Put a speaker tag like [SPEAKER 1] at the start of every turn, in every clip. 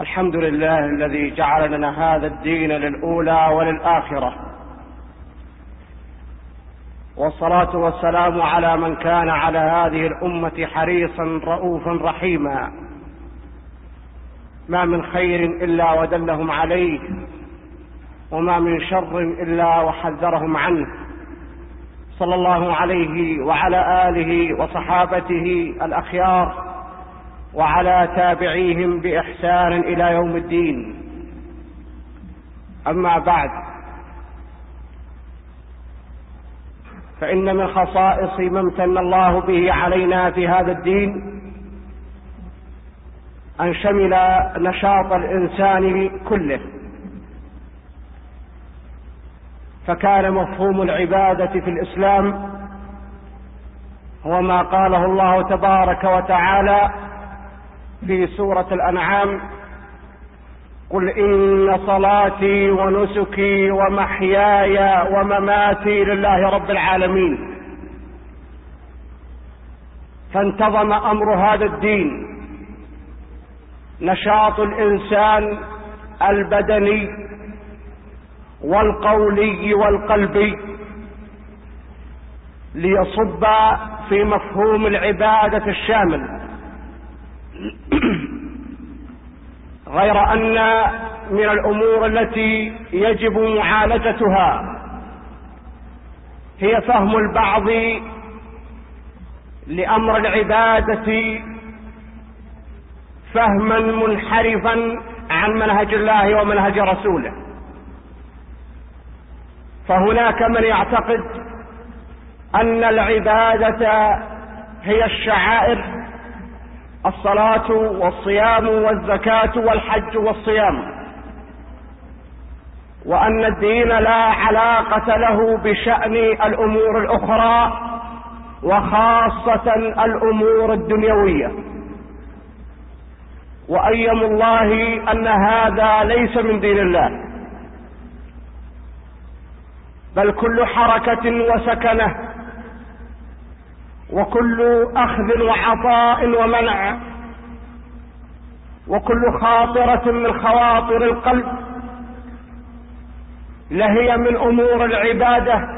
[SPEAKER 1] الحمد لله الذي جعل لنا هذا الدين للأولى وللآخرة. والصلاة والسلام على من كان على هذه الأمة حريصا رؤوفا رحيما. ما من خير إلا ودلهم عليه وما من شر إلا وحذرهم عنه. صلى الله عليه وعلى آله وصحابته الأخيار. وعلى تابعيهم بإحسان إلى يوم الدين. أما بعد فإن من خصائص ما امتن الله به علينا في هذا الدين أن شمل نشاط الإنسان كله. فكان مفهوم العبادة في الإسلام هو ما قاله الله تبارك وتعالى في سورة الأنعام قل إن صلاتي ونسكي ومحياي ومماتي لله رب العالمين. فانتظم أمر هذا الدين. نشاط الإنسان البدني والقولي والقلبي ليصب في مفهوم العبادة الشامل. غير أن من الأمور التي يجب معالجتها هي فهم البعض لأمر العبادة فهما منحرفا عن منهج الله ومنهج رسوله. فهناك من يعتقد أن العبادة هي الشعائر الصلاة والصيام والزكاة والحج والصيام. وأن الدين لا علاقة له بشأن الأمور الأخرى وخاصة الأمور الدنيوية. وأيم الله أن هذا ليس من دين الله. بل كل حركة وسكنة وكل أخذ وعطاء ومنع. وكل خاطرة من خواطر القلب. لهي من أمور العبادة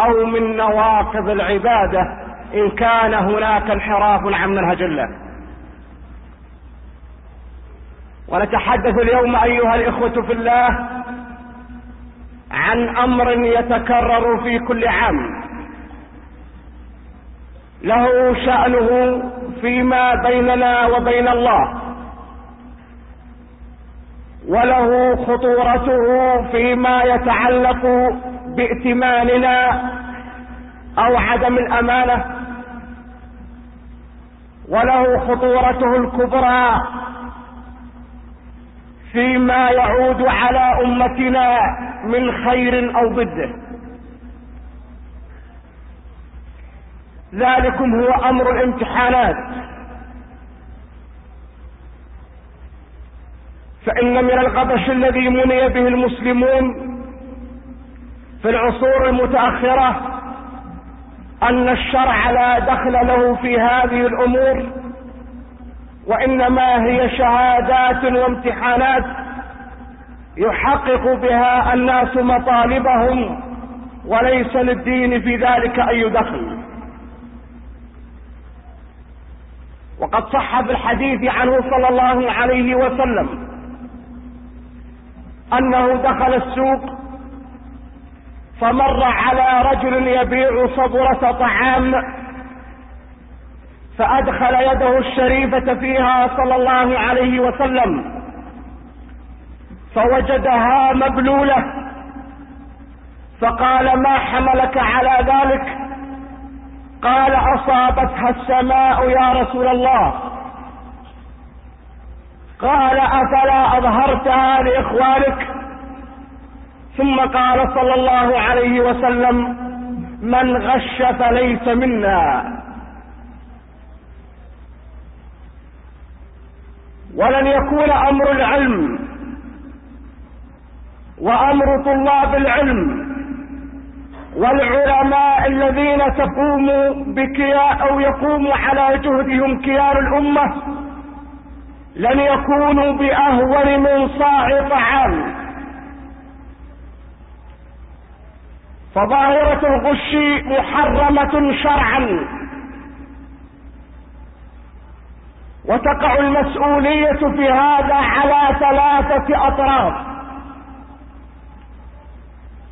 [SPEAKER 1] أو من نواقض العبادة إن كان هناك انحراف عن منهج الله. ونتحدث اليوم أيها الإخوة في الله عن أمر يتكرر في كل عام. له شأنه فيما بيننا وبين الله. وله خطورته فيما يتعلق بائتماننا أو عدم الأمانة. وله خطورته الكبرى فيما يعود على أمتنا من خير أو ضده ذلكم هو أمر الامتحانات. فإن من الغبش الذي مني به المسلمون في العصور المتأخرة أن الشرع لا دخل له في هذه الأمور وإنما هي شهادات وامتحانات يحقق بها الناس مطالبهم وليس للدين في ذلك أي دخل. وقد صح في الحديث عنه صلى الله عليه وسلم أنه دخل السوق فمر على رجل يبيع صبرة طعام فأدخل يده الشريفة فيها صلى الله عليه وسلم فوجدها مبلولة فقال ما حملك على ذلك؟ قال أصابتها السماء يا رسول الله. قال أفلا أظهرتها لإخوانك؟ ثم قال صلى الله عليه وسلم من غش فليس منا. ولن يكون أمر العلم وأمر طلاب العلم والعلماء الذين تقوم بكيان أو يقوم على جهدهم كيان الأمة لن يكونوا بأهون من صاع طعام. فظاهرة الغش محرمة شرعا. وتقع المسؤولية في هذا على ثلاثة أطراف.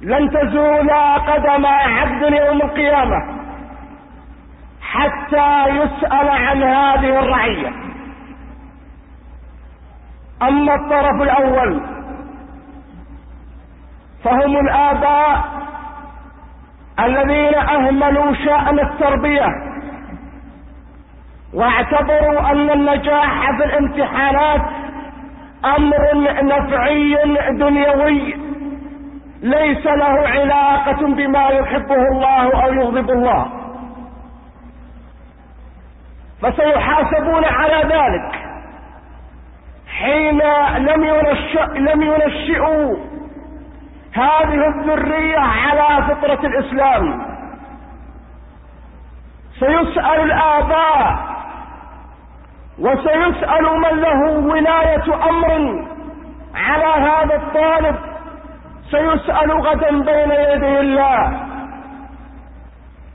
[SPEAKER 1] لن تزول قدم عبد يوم القيامة حتى يسأل عن هذه الرعية. أما الطرف الأول فهم الآباء الذين أهملوا شأن التربية واعتبروا أن النجاح في الامتحانات أمر نفعي دنيوي. ليس له علاقة بما يحبه الله أو يغضب الله. فسيحاسبون على ذلك. حين لم ينشئ لم ينشئوا هذه الذرية على فطرة الإسلام سيسأل الآباء وسيسأل من له ولاية أمر على هذا الطالب سيسأل غدا بين يدي الله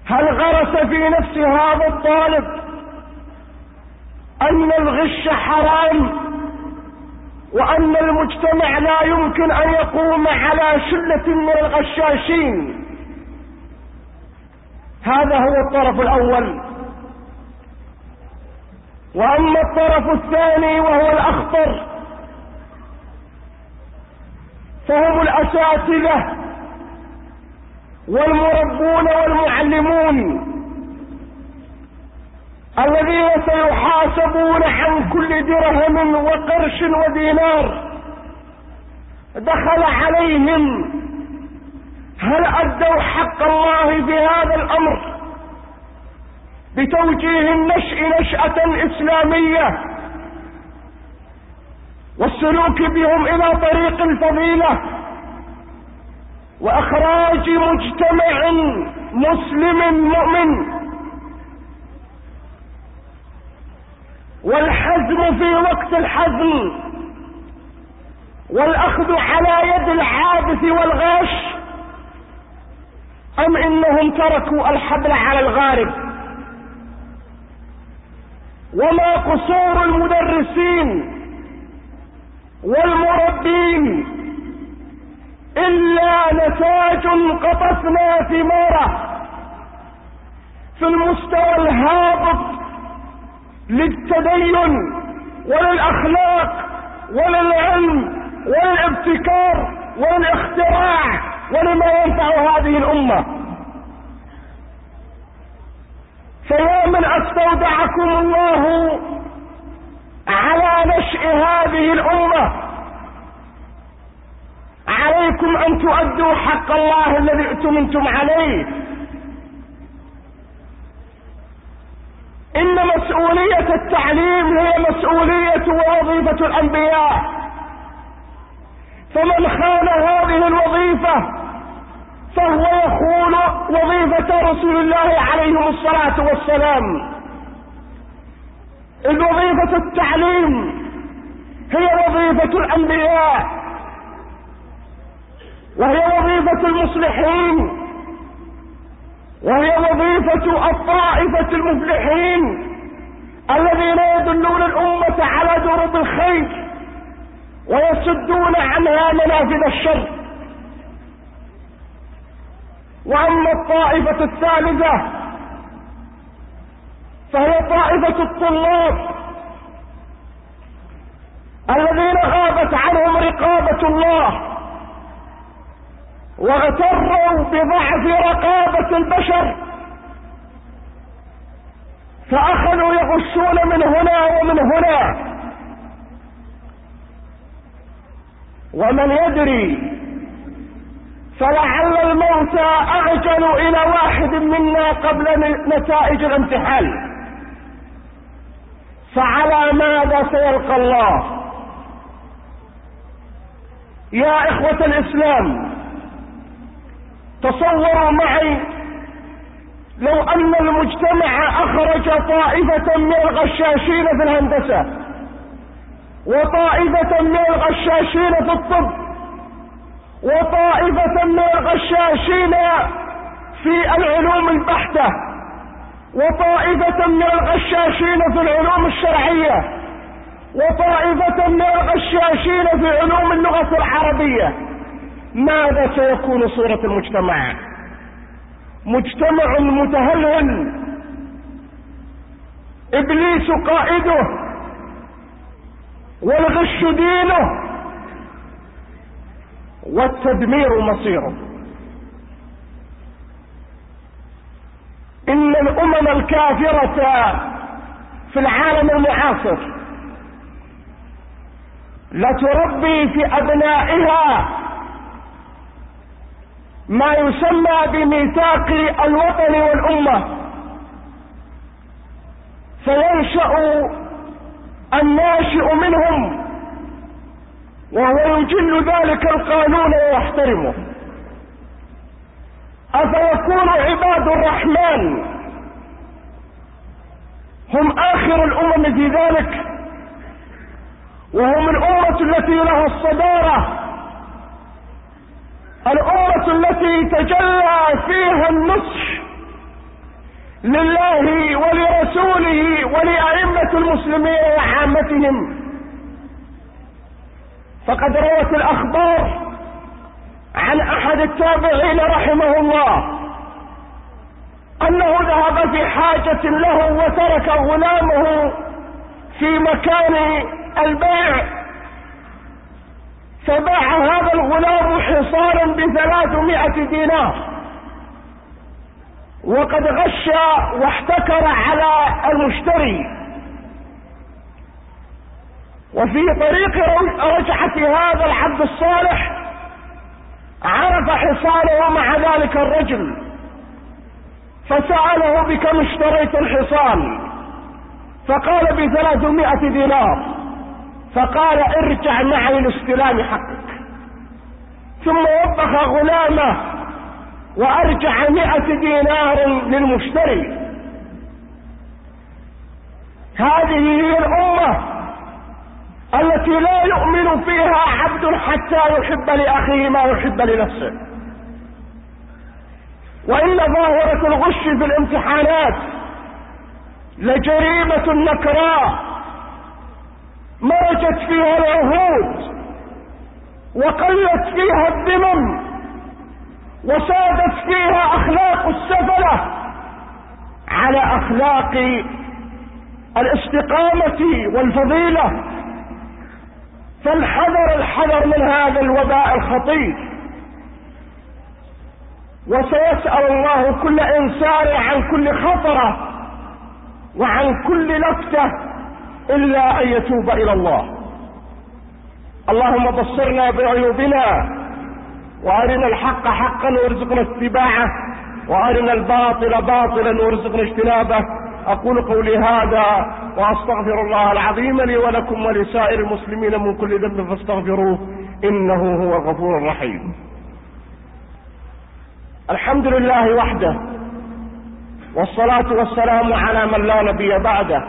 [SPEAKER 1] هل غرس في نفس هذا الطالب أن الغش حرام وأن المجتمع لا يمكن أن يقوم على شلة من الغشاشين؟ هذا هو الطرف الأول. وأما الطرف الثاني وهو الأخطر فهم الأساتذة والمربون والمعلمون الذين سيحاسبون عن كل درهم وقرش ودينار دخل عليهم هل أدوا حق الله في هذا الأمر بتوجيه النشء نشأة إسلامية والسلوك بهم إلى طريق الفضيلة وإخراج مجتمع مسلم مؤمن. والحزم في وقت الحزم والأخذ على يد العابث والغاش أم إنهم تركوا الحبل على الغارب؟ وما قصور المدرسين والمربين إلا نتاج قطفنا ثماره في المستوى الهابط للتدين وللأخلاق وللعلم وللابتكار وللاختراع ولما ينفع هذه الأمة. فيا من أستودعكم الله على نشء هذه الأمة. عليكم أن تؤدوا حق الله الذي ائتمنتم عليه. إن مسؤولية التعليم هي مسؤولية ووظيفة الأنبياء. فمن خان هذه الوظيفة فهو يخون وظيفة رسول الله عليه الصلاة والسلام. إذ وظيفة التعليم هي وظيفة الأنبياء وهي وظيفة المصلحين وهي وظيفة الطائفة المفلحين الذين يدلون الأمة على درب الخير ويسدون عنها منافذ الشر. وأما الطائفة الثالثة فهي طائفة الطلاب الذين غابت عنهم رقابة الله واغتروا بضعف رقابة البشر فأخذوا يغشون من هنا ومن هنا ومن يدري فلعل الموت أعجل إلى واحد منا قبل نتائج الامتحان. فعلى ماذا سيلقى الله؟ يا إخوة الإسلام تصوروا معي لو أن المجتمع أخرج طائفة من الغشاشين في الهندسة
[SPEAKER 2] وطائفة من الغشاشين في الطب وطائفة من الغشاشين في العلوم البحتة وطائفة من الغشاشين في العلوم الشرعية وطائفة من الغشاشين في علوم اللغة العربية. ماذا سيكون صورة المجتمع؟ مجتمع متهلهل. إبليس قائده. والغش دينه. والتدمير مصيره ان الأمم الكافرة في العالم المعاصر. لتربي في أبنائها ما يسمى بميثاق الوطن والأمة. فينشأ الناشئ منهم وهو يجل ذلك القانون ويحترمه. أفيكون عباد الرحمن هم آخر الأمم في ذلك وهم الأمة التي لها الصدارة. الأمة التي تجلى فيها النصح لله ولرسوله ولأئمة المسلمين وعامتهم. فقد روت الأخبار عن أحد التابعين رحمه الله أنه ذهب في حاجة له وترك غلامه في مكان البيع. فباع هذا الغلام حصارا بثلاثمائة دينار. وقد غش واحتكر على المشتري. وفي طريق رجعة هذا العبد الصالح عرف حصانه مع ذلك الرجل. فسأله بكم اشتريت الحصان. فقال بثلاثمائة دينار. فقال ارجع معي لاستلام حقك. ثم وبخ غلامه وأرجع مئة دينار للمشتري. هذه هي الأمة التي لا يؤمن فيها عبد حتى يحب لأخيه ما يحب لنفسه. وإن ظاهرة الغش في الامتحانات لجريمة نكراء مرجت فيها العهود وقلت فيها الذمم وسادت فيها أخلاق السفلة على أخلاق الاستقامة والفضيلة. فالحذر الحذر من هذا الوباء الخطير. وسيسأل الله كل إنسان عن كل خطرة وعن كل لفتة إلا أن يتوب إلى الله. اللهم بصرنا بعيوبنا وأرنا الحق حقا وارزقنا اتباعه وأرنا الباطل باطلا وارزقنا اجتنابه. أقول قولي هذا وأستغفر الله العظيم لي ولكم ولسائر المسلمين من كل ذنب فاستغفروه إنه هو الغفور الرحيم الحمد لله وحده والصلاة والسلام على من لا نبي بعده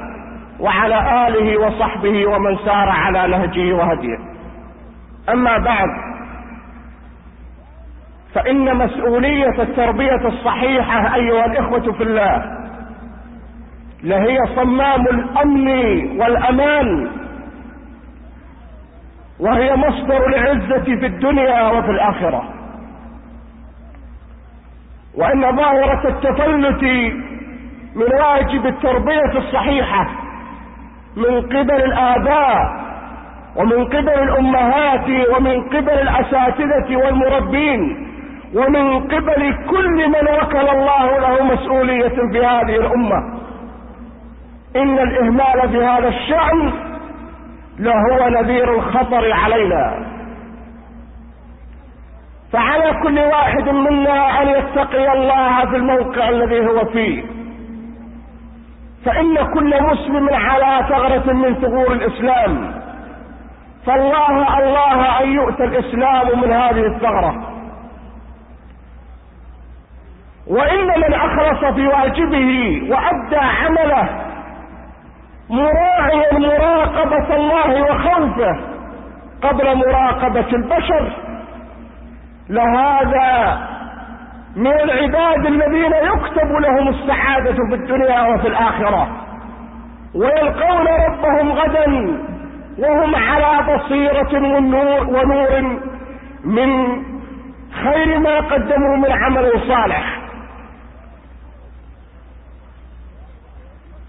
[SPEAKER 2] وعلى آله وصحبه ومن سار على نهجه وهديه. أما بعد فإن مسؤولية التربية الصحيحة أيها الإخوة في الله لهي صمام الأمن والأمان وهي مصدر العزة في الدنيا وفي الآخرة. وإن ظاهرة التفلت من واجب التربية الصحيحة من قبل الآباء ومن قبل الأمهات ومن قبل الأساتذة والمربين ومن قبل كل من وكل الله له مسؤولية في هذه الأمة. إن الإهمال في هذا الشأن لهو نذير الخطر علينا. فعلى كل واحد منا أن يتقي الله في الموقع الذي هو فيه. فإن كل مسلم على ثغرة من ثغور الإسلام. فالله الله أن يؤتى الإسلام من هذه الثغرة. وإن من أخلص في واجبه وأدى عمله مراعيا مراقبة الله وخوفه قبل مراقبة البشر لهذا من العباد الذين يكتب لهم السعادة في الدنيا وفي الآخرة ويلقون ربهم غدا وهم على بصيرة ونور, ونور من خير ما قدموا من عمل صالح.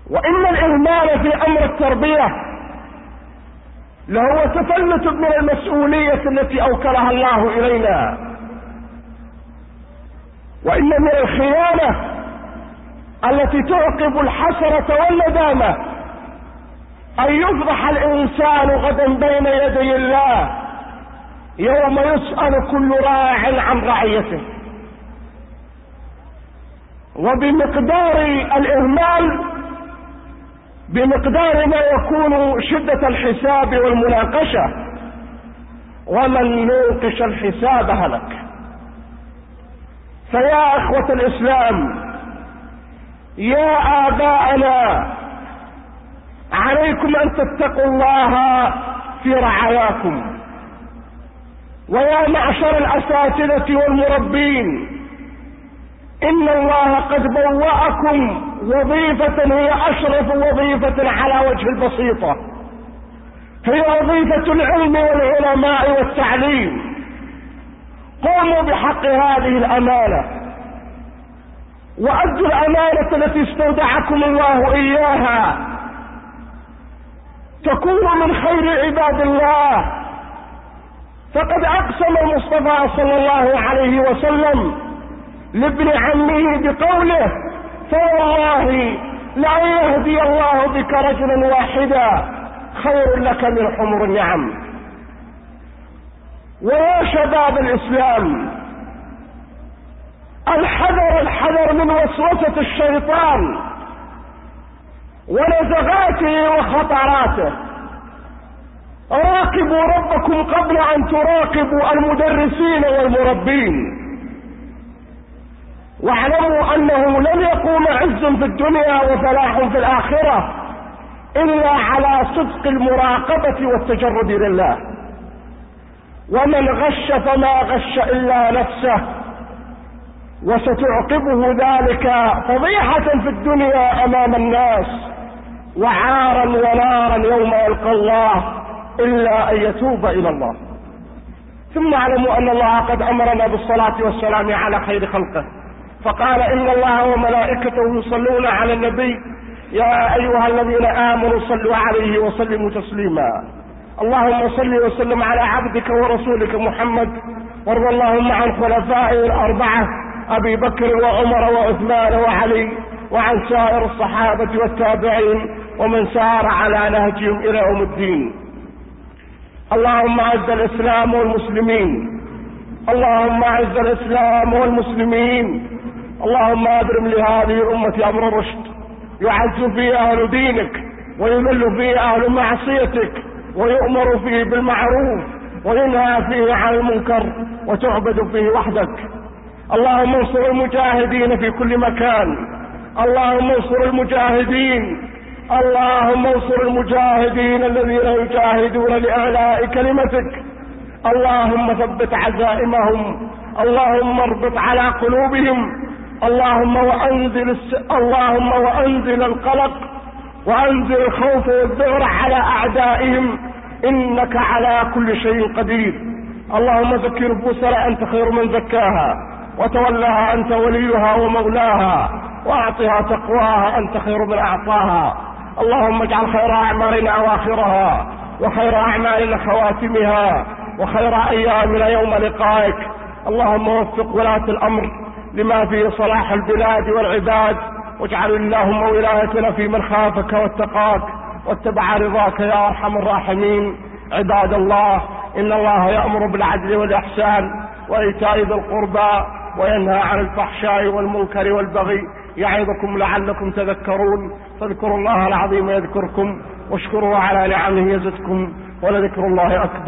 [SPEAKER 2] وإن الإهمال في أمر التربية لهو تفلت من المسؤولية التي أوكلها الله إلينا. وإن من الخيانة التي تعقب الحسرة والندامة أن يفضح الإنسان غدا بين يدي الله يوم يسأل كل راع عن رعيته. وبمقدار الإهمال بمقدار ما يكون شدة الحساب والمناقشة ومن نوقش الحساب هلك. فيا إخوة الإسلام يا آباءنا عليكم أن تتقوا الله في رعاياكم. ويا معشر الأساتذة والمربين إن الله قد بوأكم وظيفة هي أشرف وظيفة على وجه البسيطة. هي وظيفة العلم والعلماء والتعليم. قوموا بحق هذه الأمانة. وأدوا الأمانة التي استودعكم الله إياها. تكونوا من خير عباد الله. فقد أقسم المصطفى صلى الله عليه وسلم لابن عمه بقوله فوالله لأن يهدي الله بك رجلا واحدا خير لك من حمر النعم. ويا شباب الإسلام. الحذر الحذر من وسوسة الشيطان ونزغاته وخطراته. راقبوا ربكم قبل أن تراقبوا المدرسين والمربين. واعلموا انه لن يقوم عز في الدنيا وفلاح في الآخرة إلا على صدق المراقبة والتجرد لله. ومن غش فما غش إلا نفسه وستعقبه ذلك فضيحة في الدنيا أمام الناس وعارا ونارا يوم يلقى الله إلا أن يتوب إلى الله. ثم اعلموا أن الله قد أمرنا بالصلاة والسلام على خير خلقه فقال إن الله وملائكته يصلون على النبي يا أيها الذين آمنوا صلوا عليه وسلموا تسليما. اللهم صل وسلم على عبدك ورسولك محمد وارض اللهم عن خلفائه الأربعة أبي بكر وعمر وعثمان وعلي وعن سائر الصحابة والتابعين ومن سار على نهجهم إلى يوم الدين. اللهم أعز الإسلام والمسلمين. اللهم أعز الإسلام والمسلمين. اللهم أبرم لهذه الأمة أمر الرشد. يعز فيه أهل دينك ويذل فيه أهل معصيتك. ويؤمر فيه بالمعروف وينهى فيه عن المنكر وتعبد فيه وحدك. اللهم انصر المجاهدين في كل مكان. اللهم انصر المجاهدين. اللهم انصر المجاهدين الذين يجاهدون لاعلاء كلمتك. اللهم ثبت عزائمهم. اللهم اربط على قلوبهم. اللهم وأنزل. اللهم وأنزل القلق. وانزل الخوف والذعر على أعدائهم. إنك على كل شيء قدير. اللهم زك نفوسنا أنت خير من زكاها. وتولاها أنت وليها ومولاها. وأعطها تقواها أنت خير من أعطاها. اللهم اجعل خير أعمالنا أواخرها وخير اعمالنا خواتمها وخير أيامنا يوم لقائك. اللهم وفق ولاة الأمر لما فيه صلاح البلاد والعباد. واجعل اللهم ولايتنا في من خافك واتقاك واتبع رضاك يا أرحم الراحمين. عباد الله إن الله يأمر بالعدل والإحسان وإيتاء ذي القربى وينهى عن الفحشاء والمنكر والبغي. يعظكم لعلكم تذكرون. فاذكروا الله العظيم يذكركم واشكروا على نعمه يزدكم ولذكر الله أكبر.